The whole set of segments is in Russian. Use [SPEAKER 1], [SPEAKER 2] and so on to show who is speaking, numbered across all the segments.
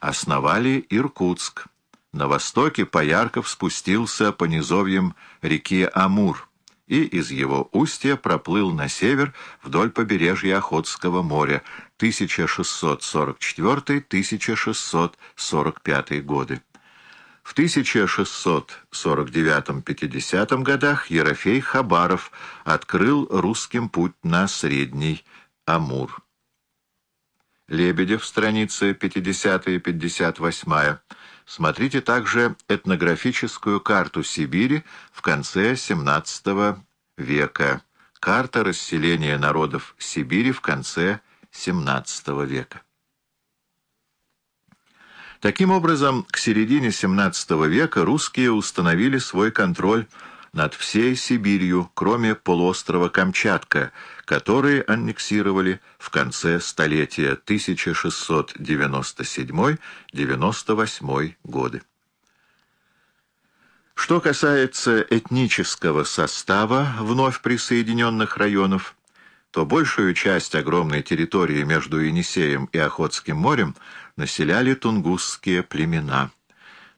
[SPEAKER 1] основали Иркутск. На востоке Поярков спустился по низовьям реки Амур и из его устья проплыл на север вдоль побережья Охотского моря 1644-1645 годы. В 1649-50 годах Ерофей Хабаров открыл русским путь на Средний Амур. Лебедев, страницы 50 и 58. Смотрите также этнографическую карту Сибири в конце XVII века. Карта расселения народов Сибири в конце XVII века. Таким образом, к середине XVII века русские установили свой контроль над всей Сибирью, кроме полуострова Камчатка, который аннексировали в конце столетия 1697-98 годы. Что касается этнического состава вновь присоединенных районов, то большую часть огромной территории между Енисеем и Охотским морем населяли тунгусские племена.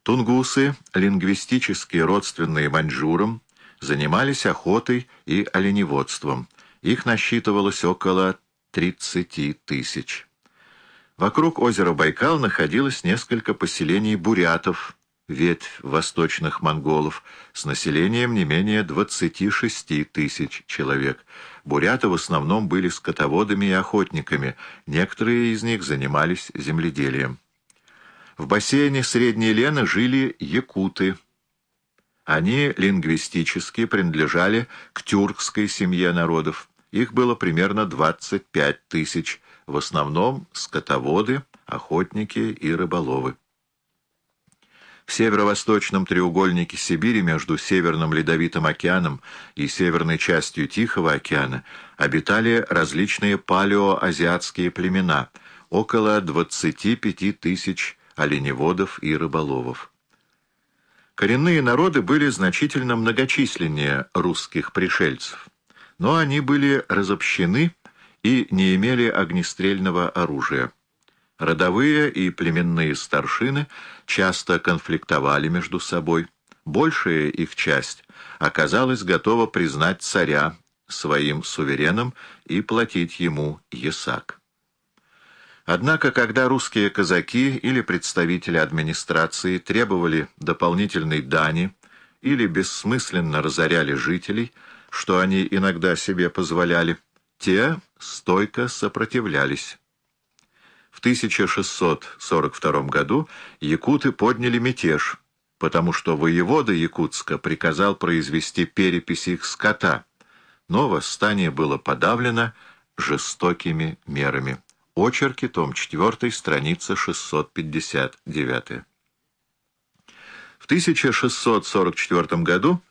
[SPEAKER 1] Тунгусы, лингвистически родственные маньчжурам, занимались охотой и оленеводством. Их насчитывалось около 30 тысяч. Вокруг озера Байкал находилось несколько поселений бурятов, ветвь восточных монголов, с населением не менее 26 тысяч человек. Буряты в основном были скотоводами и охотниками, некоторые из них занимались земледелием. В бассейне Средней Лены жили якуты. Они лингвистически принадлежали к тюркской семье народов. Их было примерно 25 тысяч, в основном скотоводы, охотники и рыболовы. В северо-восточном треугольнике Сибири между Северным Ледовитым океаном и северной частью Тихого океана обитали различные палеоазиатские племена, около 25 тысяч оленеводов и рыболовов. Коренные народы были значительно многочисленнее русских пришельцев, но они были разобщены и не имели огнестрельного оружия. Родовые и племенные старшины часто конфликтовали между собой. Большая их часть оказалась готова признать царя своим сувереном и платить ему ясак. Однако, когда русские казаки или представители администрации требовали дополнительной дани или бессмысленно разоряли жителей, что они иногда себе позволяли, те стойко сопротивлялись. В 1642 году якуты подняли мятеж, потому что воевода Якутска приказал произвести перепись их скота, но восстание было подавлено жестокими мерами. Очерки, том 4, страница 659. В 1644 году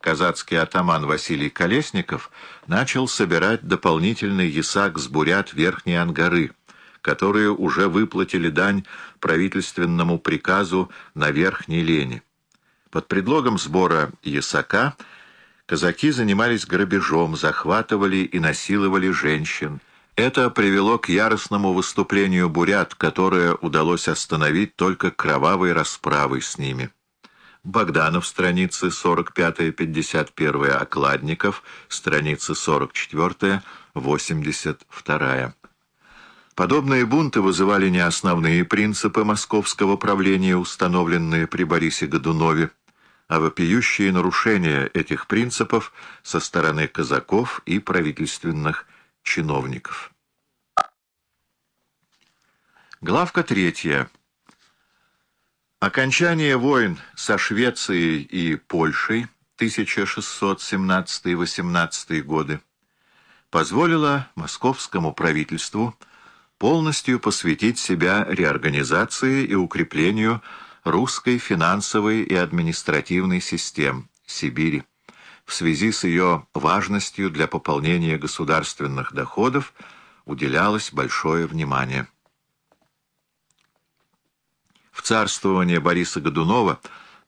[SPEAKER 1] казацкий атаман Василий Колесников начал собирать дополнительный ясак с бурят Верхней Ангары, которые уже выплатили дань правительственному приказу на Верхней Лене. Под предлогом сбора ясака казаки занимались грабежом, захватывали и насиловали женщин. Это привело к яростному выступлению бурят, которое удалось остановить только кровавой расправой с ними. Богданов, страницы 45-51, Окладников, страницы 44-82. Подобные бунты вызывали не основные принципы московского правления, установленные при Борисе Годунове, а вопиющие нарушения этих принципов со стороны казаков и правительственных чиновников. Главка третья. Окончание войн со Швецией и Польшей 1617-18 годы позволило московскому правительству полностью посвятить себя реорганизации и укреплению русской финансовой и административной систем Сибири в связи с ее важностью для пополнения государственных доходов уделялось большое внимание. В царствование Бориса Годунова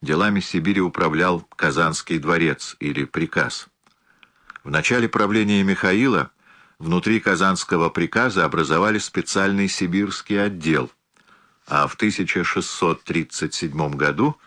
[SPEAKER 1] делами Сибири управлял Казанский дворец или приказ. В начале правления Михаила внутри Казанского приказа образовали специальный сибирский отдел, а в 1637 году